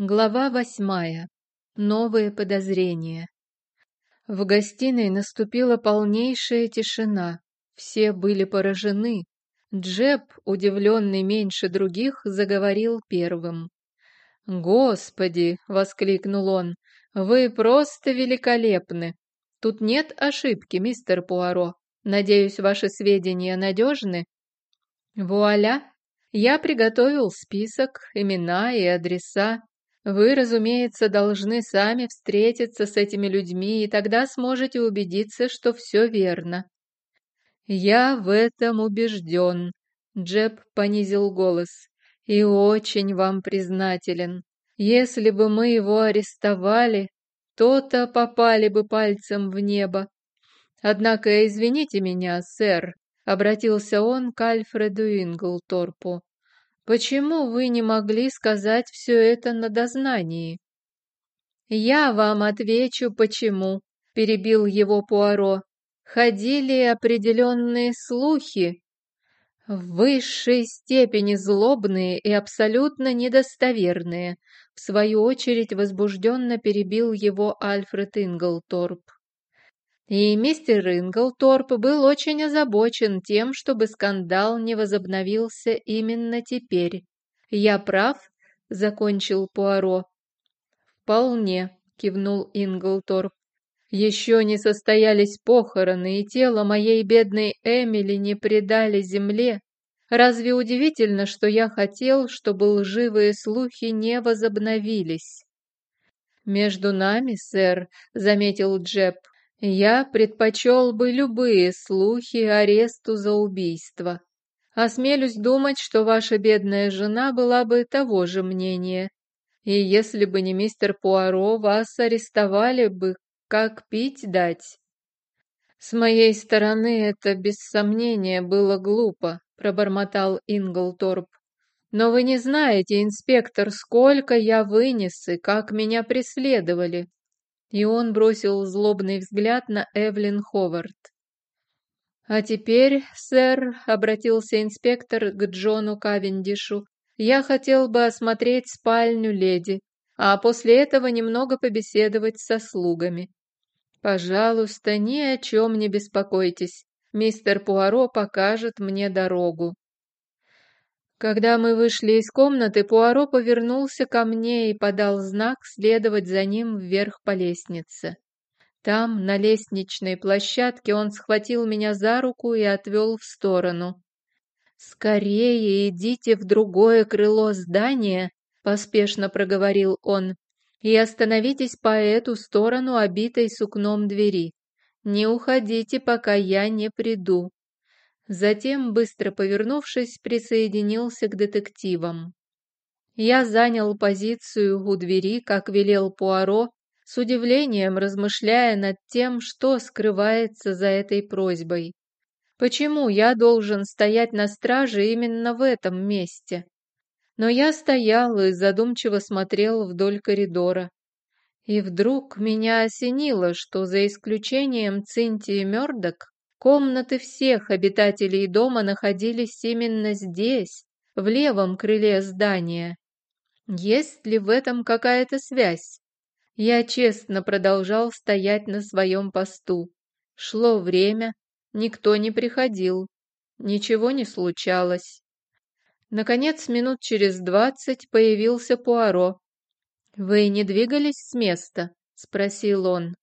Глава восьмая. Новые подозрения. В гостиной наступила полнейшая тишина. Все были поражены. Джеб, удивленный меньше других, заговорил первым. «Господи!» — воскликнул он. «Вы просто великолепны! Тут нет ошибки, мистер Пуаро. Надеюсь, ваши сведения надежны?» «Вуаля! Я приготовил список, имена и адреса. Вы, разумеется, должны сами встретиться с этими людьми, и тогда сможете убедиться, что все верно. Я в этом убежден, Джеб понизил голос, и очень вам признателен. Если бы мы его арестовали, то-то попали бы пальцем в небо. Однако извините меня, сэр, обратился он к Альфреду Инглторпу. Почему вы не могли сказать все это на дознании? Я вам отвечу, почему, перебил его Пуаро. Ходили определенные слухи, в высшей степени злобные и абсолютно недостоверные, в свою очередь возбужденно перебил его Альфред Инглторп. И мистер Инглторп был очень озабочен тем, чтобы скандал не возобновился именно теперь. «Я прав?» — закончил Пуаро. «Вполне», — кивнул Инглторп. «Еще не состоялись похороны, и тело моей бедной Эмили не предали земле. Разве удивительно, что я хотел, чтобы лживые слухи не возобновились?» «Между нами, сэр», — заметил Джеб, я предпочел бы любые слухи аресту за убийство. Осмелюсь думать, что ваша бедная жена была бы того же мнения. И если бы не мистер Пуаро, вас арестовали бы, как пить дать. С моей стороны это без сомнения было глупо, пробормотал Инглторп. Но вы не знаете, инспектор, сколько я вынес и как меня преследовали и он бросил злобный взгляд на Эвлин Ховард. «А теперь, сэр», — обратился инспектор к Джону Кавендишу, «я хотел бы осмотреть спальню леди, а после этого немного побеседовать со слугами. Пожалуйста, ни о чем не беспокойтесь, мистер Пуаро покажет мне дорогу». Когда мы вышли из комнаты, Пуаро повернулся ко мне и подал знак следовать за ним вверх по лестнице. Там, на лестничной площадке, он схватил меня за руку и отвел в сторону. «Скорее идите в другое крыло здания», — поспешно проговорил он, «и остановитесь по эту сторону, обитой сукном двери. Не уходите, пока я не приду». Затем, быстро повернувшись, присоединился к детективам. Я занял позицию у двери, как велел Пуаро, с удивлением размышляя над тем, что скрывается за этой просьбой. Почему я должен стоять на страже именно в этом месте? Но я стоял и задумчиво смотрел вдоль коридора. И вдруг меня осенило, что за исключением Цинтии Мёрдок Комнаты всех обитателей дома находились именно здесь, в левом крыле здания. Есть ли в этом какая-то связь? Я честно продолжал стоять на своем посту. Шло время, никто не приходил, ничего не случалось. Наконец, минут через двадцать появился Пуаро. «Вы не двигались с места?» — спросил он.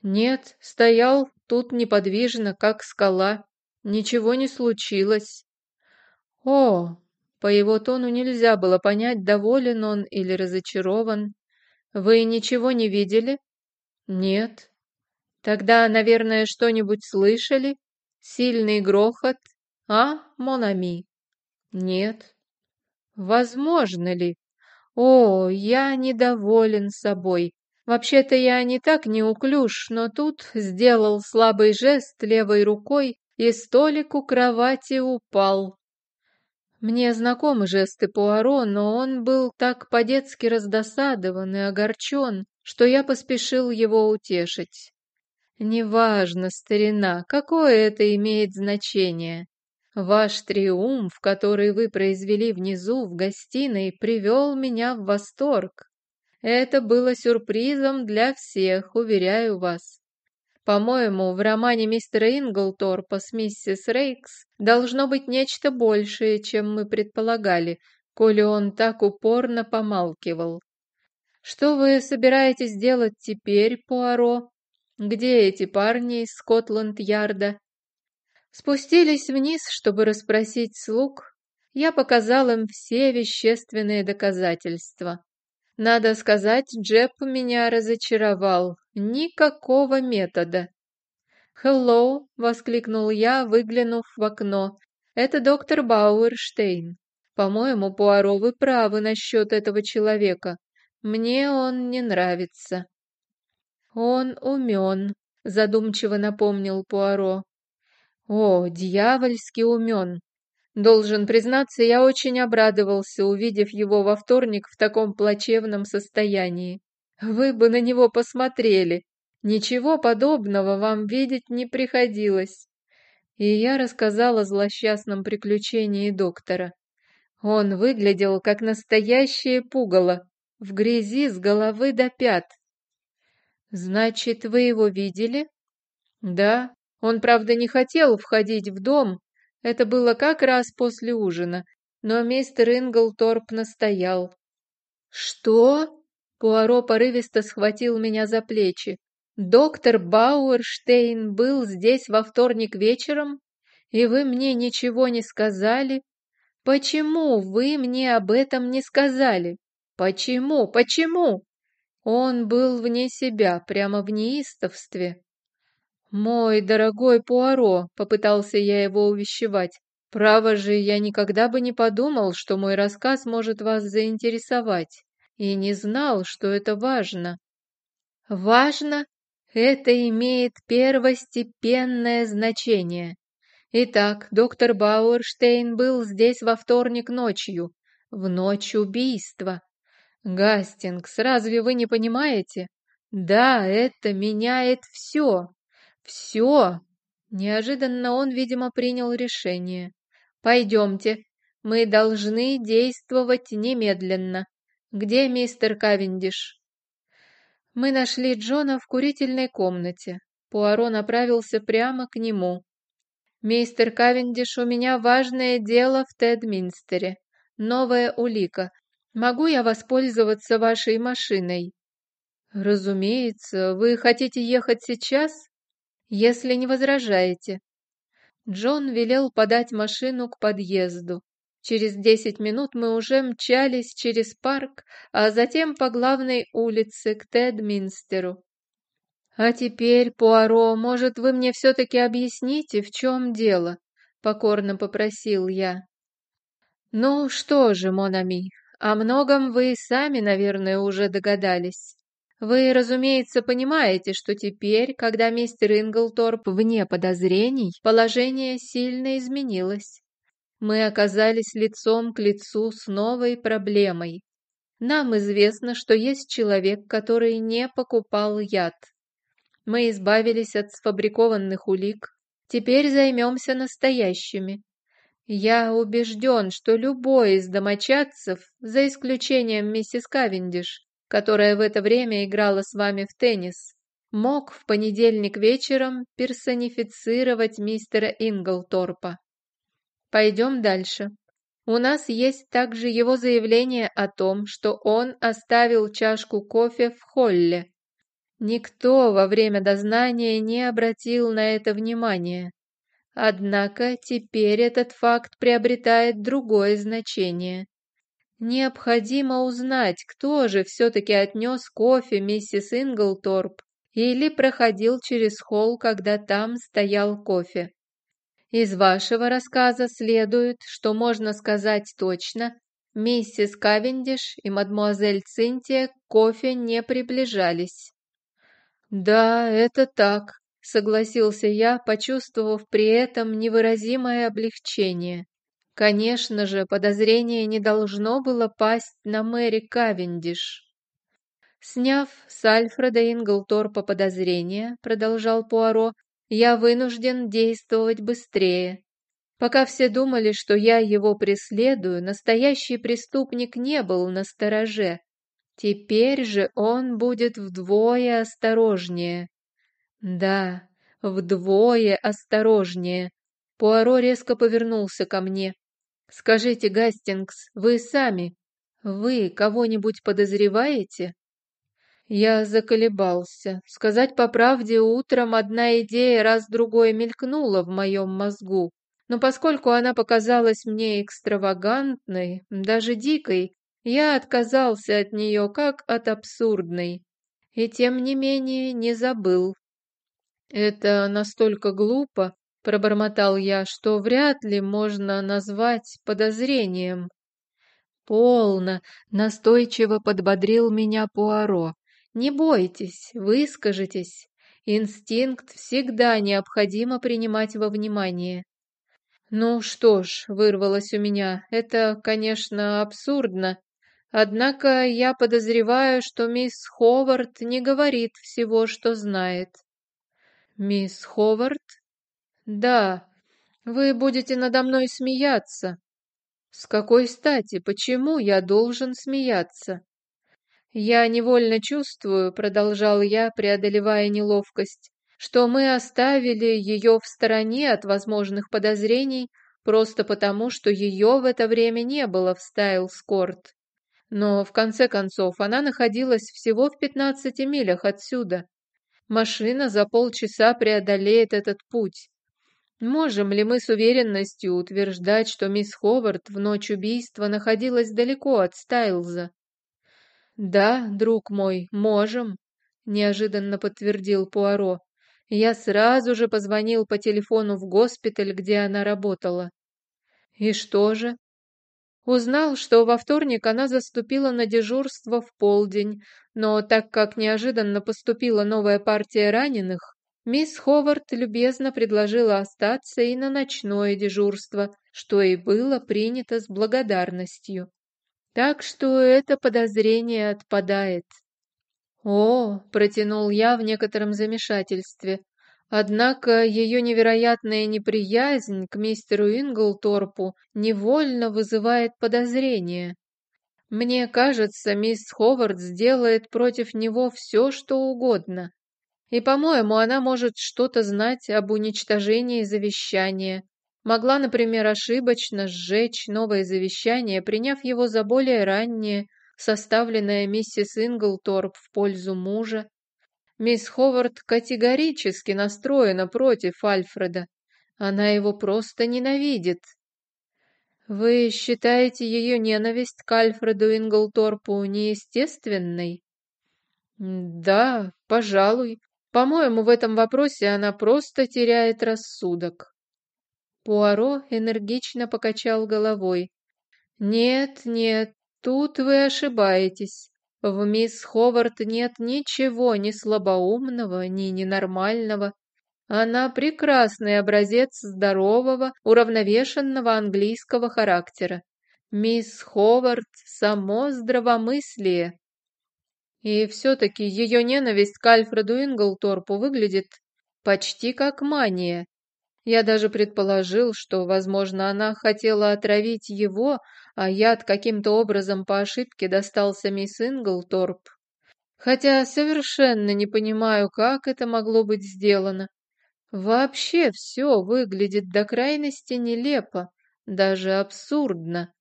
«Нет, стоял тут неподвижно, как скала. Ничего не случилось». «О!» По его тону нельзя было понять, доволен он или разочарован. «Вы ничего не видели?» «Нет». «Тогда, наверное, что-нибудь слышали? Сильный грохот? А, Монами?» «Нет». «Возможно ли?» «О, я недоволен собой. Вообще-то я не так неуклюж, но тут сделал слабый жест левой рукой, и столик у кровати упал. Мне знакомы жесты Пуаро, но он был так по-детски раздосадован и огорчен, что я поспешил его утешить. «Неважно, старина, какое это имеет значение. Ваш триумф, который вы произвели внизу в гостиной, привел меня в восторг. Это было сюрпризом для всех, уверяю вас. По-моему, в романе мистера Инглторпа с миссис Рейкс должно быть нечто большее, чем мы предполагали, коли он так упорно помалкивал. Что вы собираетесь делать теперь, Пуаро? Где эти парни из Скотланд-Ярда? Спустились вниз, чтобы расспросить слуг. Я показал им все вещественные доказательства. Надо сказать, Джеб меня разочаровал. Никакого метода. «Хеллоу!» — воскликнул я, выглянув в окно. «Это доктор Бауэрштейн. По-моему, Пуаро, вы правы насчет этого человека. Мне он не нравится». «Он умен», — задумчиво напомнил Пуаро. «О, дьявольски умен. Должен признаться, я очень обрадовался, увидев его во вторник в таком плачевном состоянии. Вы бы на него посмотрели. Ничего подобного вам видеть не приходилось. И я рассказал о злосчастном приключении доктора. Он выглядел как настоящее пугало, в грязи с головы до пят. «Значит, вы его видели?» «Да. Он, правда, не хотел входить в дом, это было как раз после ужина, но мистер Инглторп настоял. «Что?» — Пуаро порывисто схватил меня за плечи. «Доктор Бауэрштейн был здесь во вторник вечером, и вы мне ничего не сказали? Почему вы мне об этом не сказали? Почему? Почему?» Он был вне себя, прямо в неистовстве. «Мой дорогой Пуаро», — попытался я его увещевать, «право же, я никогда бы не подумал, что мой рассказ может вас заинтересовать, и не знал, что это важно». «Важно? Это имеет первостепенное значение. Итак, доктор Бауэрштейн был здесь во вторник ночью, в ночь убийства. Гастингс, разве вы не понимаете? Да, это меняет все. «Все!» Неожиданно он, видимо, принял решение. «Пойдемте, мы должны действовать немедленно. Где мистер Кавендиш?» Мы нашли Джона в курительной комнате. Пуаро направился прямо к нему. «Мистер Кавендиш, у меня важное дело в Тедминстере. Новая улика. Могу я воспользоваться вашей машиной?» «Разумеется. Вы хотите ехать сейчас?» Если не возражаете». Джон велел подать машину к подъезду. Через десять минут мы уже мчались через парк, а затем по главной улице к Тедминстеру. «А теперь, Пуаро, может, вы мне все-таки объясните, в чем дело?» — покорно попросил я. «Ну что же, Монами, о многом вы сами, наверное, уже догадались. Вы, разумеется, понимаете, что теперь, когда мистер Инглторп вне подозрений, положение сильно изменилось. Мы оказались лицом к лицу с новой проблемой. Нам известно, что есть человек, который не покупал яд. Мы избавились от сфабрикованных улик. Теперь займемся настоящими. Я убежден, что любой из домочадцев, за исключением миссис Кавендиш, которая в это время играла с вами в теннис, мог в понедельник вечером персонифицировать мистера Инглторпа. Пойдем дальше. У нас есть также его заявление о том, что он оставил чашку кофе в холле. Никто во время дознания не обратил на это внимания. Однако теперь этот факт приобретает другое значение. Необходимо узнать, кто же все-таки отнес кофе миссис Инглторп или проходил через холл, когда там стоял кофе. Из вашего рассказа следует, что можно сказать точно, миссис Кавендиш и мадмуазель Цинтия к кофе не приближались. «Да, это так», — согласился я, почувствовав при этом невыразимое облегчение. Конечно же, подозрение не должно было пасть на Мэри Кавендиш. Сняв с Альфреда Инглторпа подозрения, продолжал Пуаро, я вынужден действовать быстрее. Пока все думали, что я его преследую, настоящий преступник не был на стороже. Теперь же он будет вдвое осторожнее. Да, вдвое осторожнее. Пуаро резко повернулся ко мне. «Скажите, Гастингс, вы сами, вы кого-нибудь подозреваете?» Я заколебался. Сказать по правде, утром одна идея раз-другой мелькнула в моем мозгу. Но поскольку она показалась мне экстравагантной, даже дикой, я отказался от нее как от абсурдной. И тем не менее не забыл. Это настолько глупо, пробормотал я, что вряд ли можно назвать подозрением. Полно, настойчиво подбодрил меня Пуаро. Не бойтесь, выскажитесь. Инстинкт всегда необходимо принимать во внимание. Ну что ж, вырвалось у меня, это, конечно, абсурдно. Однако я подозреваю, что мисс Ховард не говорит всего, что знает. Мисс Ховард? Да, вы будете надо мной смеяться. С какой стати, почему я должен смеяться? Я невольно чувствую, продолжал я, преодолевая неловкость, что мы оставили ее в стороне от возможных подозрений просто потому, что ее в это время не было в Стайлскорт. Но, в конце концов, она находилась всего в пятнадцати милях отсюда. Машина за полчаса преодолеет этот путь. Можем ли мы с уверенностью утверждать, что мисс Ховард в ночь убийства находилась далеко от Стайлза? Да, друг мой, можем, неожиданно подтвердил Пуаро. Я сразу же позвонил по телефону в госпиталь, где она работала. И что же? Узнал, что во вторник она заступила на дежурство в полдень, но так как неожиданно поступила новая партия раненых, Мисс Ховард любезно предложила остаться и на ночное дежурство, что и было принято с благодарностью. Так что это подозрение отпадает. О, протянул я в некотором замешательстве. Однако ее невероятная неприязнь к мистеру Инглторпу невольно вызывает подозрение. Мне кажется, мисс Ховард сделает против него все, что угодно. И, по-моему, она может что-то знать об уничтожении завещания. Могла, например, ошибочно сжечь новое завещание, приняв его за более раннее, составленное миссис Инглторп в пользу мужа. Мисс Ховард категорически настроена против Альфреда. Она его просто ненавидит. Вы считаете ее ненависть к Альфреду Инглторпу неестественной? Да, пожалуй. По-моему, в этом вопросе она просто теряет рассудок. Пуаро энергично покачал головой. Нет, нет, тут вы ошибаетесь. В мисс Ховард нет ничего ни слабоумного, ни ненормального. Она прекрасный образец здорового, уравновешенного английского характера. Мисс Ховард — само здравомыслие. И все-таки ее ненависть к Альфреду Инглторпу выглядит почти как мания. Я даже предположил, что, возможно, она хотела отравить его, а яд каким-то образом по ошибке достался мисс Инглторп. Хотя совершенно не понимаю, как это могло быть сделано. Вообще все выглядит до крайности нелепо, даже абсурдно.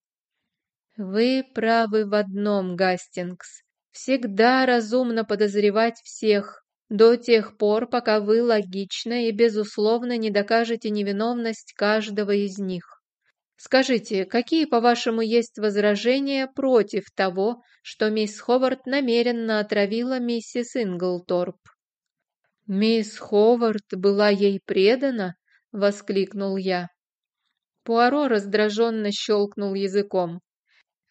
Вы правы в одном, Гастингс. Всегда разумно подозревать всех, до тех пор, пока вы логично и безусловно не докажете невиновность каждого из них. Скажите, какие, по-вашему, есть возражения против того, что мисс Ховард намеренно отравила миссис Инглторп? «Мисс Ховард была ей предана?» — воскликнул я. Пуаро раздраженно щелкнул языком.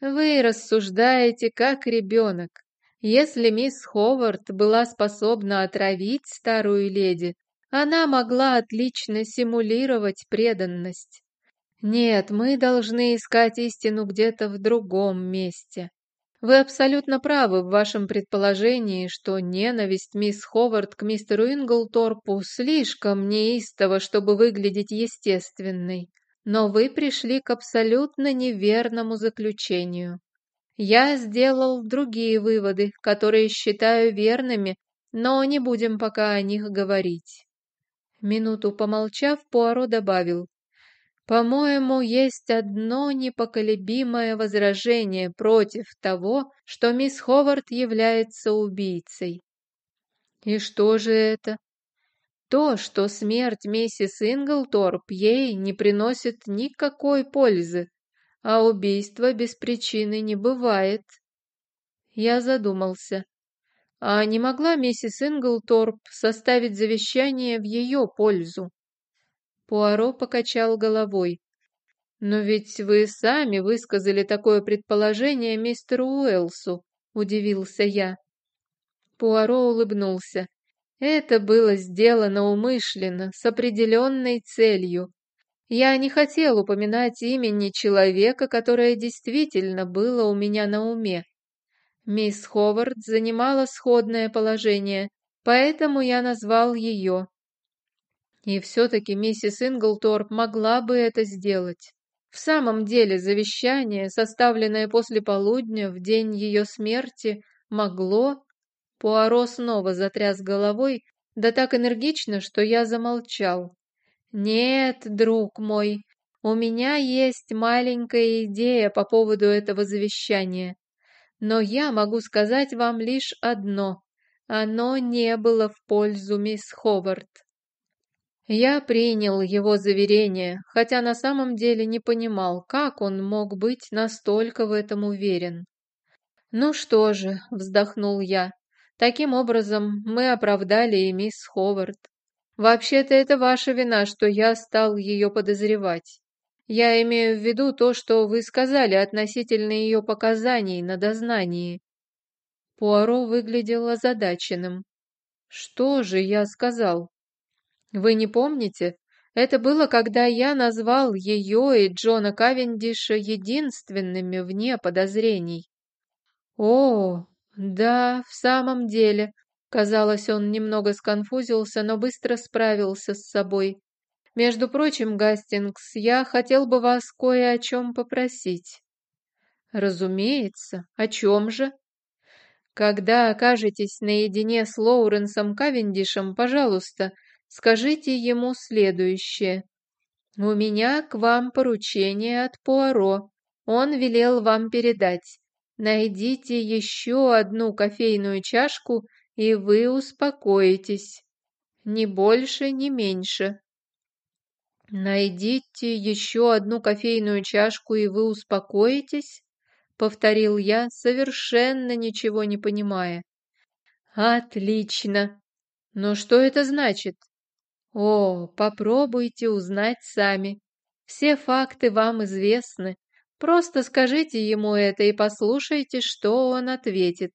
«Вы рассуждаете, как ребенок. Если мисс Ховард была способна отравить старую леди, она могла отлично симулировать преданность. Нет, мы должны искать истину где-то в другом месте. Вы абсолютно правы в вашем предположении, что ненависть мисс Ховард к мистеру Инглторпу слишком неистова, чтобы выглядеть естественной. Но вы пришли к абсолютно неверному заключению. Я сделал другие выводы, которые считаю верными, но не будем пока о них говорить. Минуту помолчав, Пуаро добавил. По-моему, есть одно непоколебимое возражение против того, что мисс Ховард является убийцей. И что же это? То, что смерть миссис Инглторп ей не приносит никакой пользы, а убийства без причины не бывает. Я задумался. А не могла миссис Инглторп составить завещание в ее пользу? Пуаро покачал головой. «Но ведь вы сами высказали такое предположение мистеру Уэлсу», — удивился я. Пуаро улыбнулся. «Это было сделано умышленно, с определенной целью. Я не хотел упоминать имени человека, которое действительно было у меня на уме. Мисс Ховард занимала сходное положение, поэтому я назвал ее. И все-таки миссис Инглторп могла бы это сделать. В самом деле завещание, составленное после полудня, в день ее смерти, могло... Пуаро снова затряс головой, да так энергично, что я замолчал. «Нет, друг мой, у меня есть маленькая идея по поводу этого завещания. Но я могу сказать вам лишь одно. Оно не было в пользу мисс Ховард. Я принял его заверение, хотя на самом деле не понимал, как он мог быть настолько в этом уверен. «Ну что же», — вздохнул я, — «таким образом мы оправдали и мисс Ховард. Вообще-то это ваша вина, что я стал ее подозревать. Я имею в виду то, что вы сказали относительно ее показаний на дознании». Пуаро выглядел озадаченным. «Что же я сказал?» Вы не помните? Это было, когда я назвал ее и Джона Кавендиша единственными вне подозрений. О, да, в самом деле. Казалось, он немного сконфузился, но быстро справился с собой. Между прочим, Гастингс, я хотел бы вас кое о чем попросить. Разумеется. О чем же? Когда окажетесь наедине с Лоуренсом Кавендишем, пожалуйста, скажите ему следующее. «У меня к вам поручение от Пуаро. Он велел вам передать. Найдите еще одну кофейную чашку, и вы успокоитесь. Ни больше, ни меньше». «Найдите еще одну кофейную чашку, и вы успокоитесь?» — повторил я, совершенно ничего не понимая. «Отлично! Но что это значит?» О, попробуйте узнать сами. Все факты вам известны. Просто скажите ему это и послушайте, что он ответит.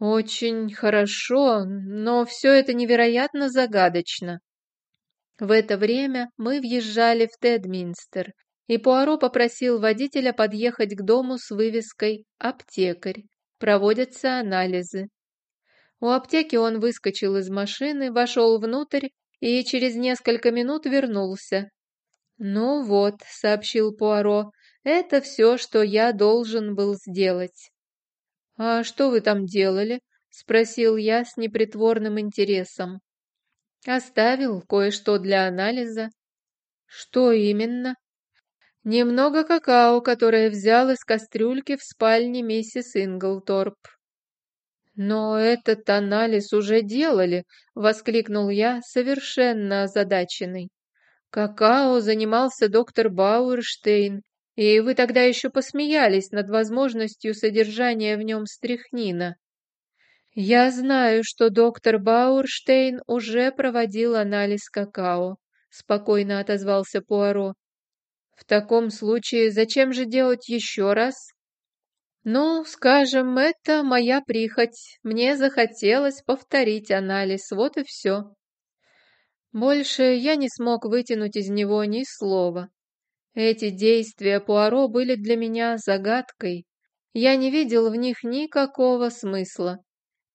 Очень хорошо, но все это невероятно загадочно. В это время мы въезжали в Тедминстер, и Пуаро попросил водителя подъехать к дому с вывеской «Аптекарь». Проводятся анализы. У аптеки он выскочил из машины, вошел внутрь и через несколько минут вернулся. «Ну вот», — сообщил Пуаро, — «это все, что я должен был сделать». «А что вы там делали?» — спросил я с непритворным интересом. «Оставил кое-что для анализа». «Что именно?» «Немного какао, которое взял из кастрюльки в спальне миссис Инглторп». «Но этот анализ уже делали!» — воскликнул я, совершенно озадаченный. «Какао занимался доктор Бауэрштейн, и вы тогда еще посмеялись над возможностью содержания в нем стрихнина. Я знаю, что доктор Бауэрштейн уже проводил анализ какао», — спокойно отозвался Пуаро. «В таком случае зачем же делать еще раз?» Ну, скажем, это моя прихоть. Мне захотелось повторить анализ, вот и все. Больше я не смог вытянуть из него ни слова. Эти действия Пуаро были для меня загадкой. Я не видел в них никакого смысла.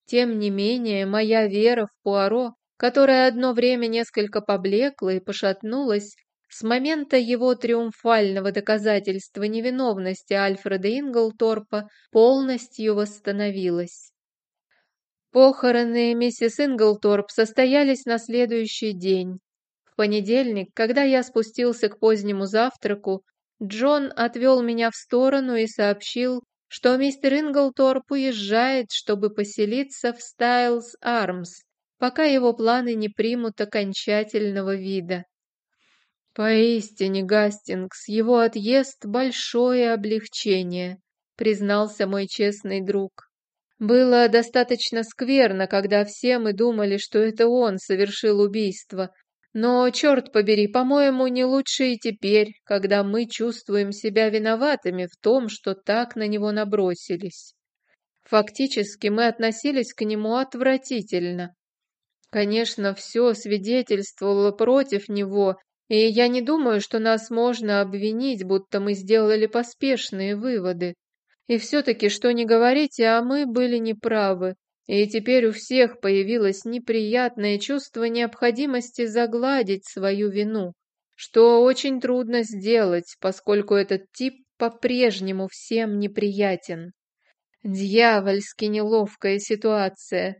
Тем не менее, моя вера в Пуаро, которая одно время несколько поблекла и пошатнулась, с момента его триумфального доказательства невиновности Альфреда Инглторпа полностью восстановилась. Похороны миссис Инглторп состоялись на следующий день. В понедельник, когда я спустился к позднему завтраку, Джон отвел меня в сторону и сообщил, что мистер Инглторп уезжает, чтобы поселиться в Стайлз Армс, пока его планы не примут окончательного вида. «Поистине, Гастингс, его отъезд — большое облегчение», — признался мой честный друг. «Было достаточно скверно, когда все мы думали, что это он совершил убийство. Но, черт побери, по-моему, не лучше и теперь, когда мы чувствуем себя виноватыми в том, что так на него набросились. Фактически мы относились к нему отвратительно. Конечно, все свидетельствовало против него, и я не думаю, что нас можно обвинить, будто мы сделали поспешные выводы. И все-таки, что не говорите, а мы были неправы. И теперь у всех появилось неприятное чувство необходимости загладить свою вину, что очень трудно сделать, поскольку этот тип по-прежнему всем неприятен. Дьявольски неловкая ситуация.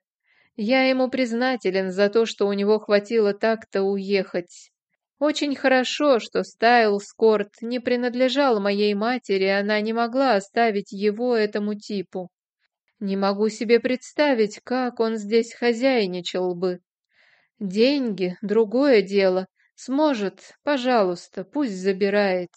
Я ему признателен за то, что у него хватило так-то уехать. Очень хорошо, что Стайлскорт не принадлежал моей матери, она не могла оставить его этому типу. Не могу себе представить, как он здесь хозяйничал бы. Деньги — другое дело. Сможет, пожалуйста, пусть забирает.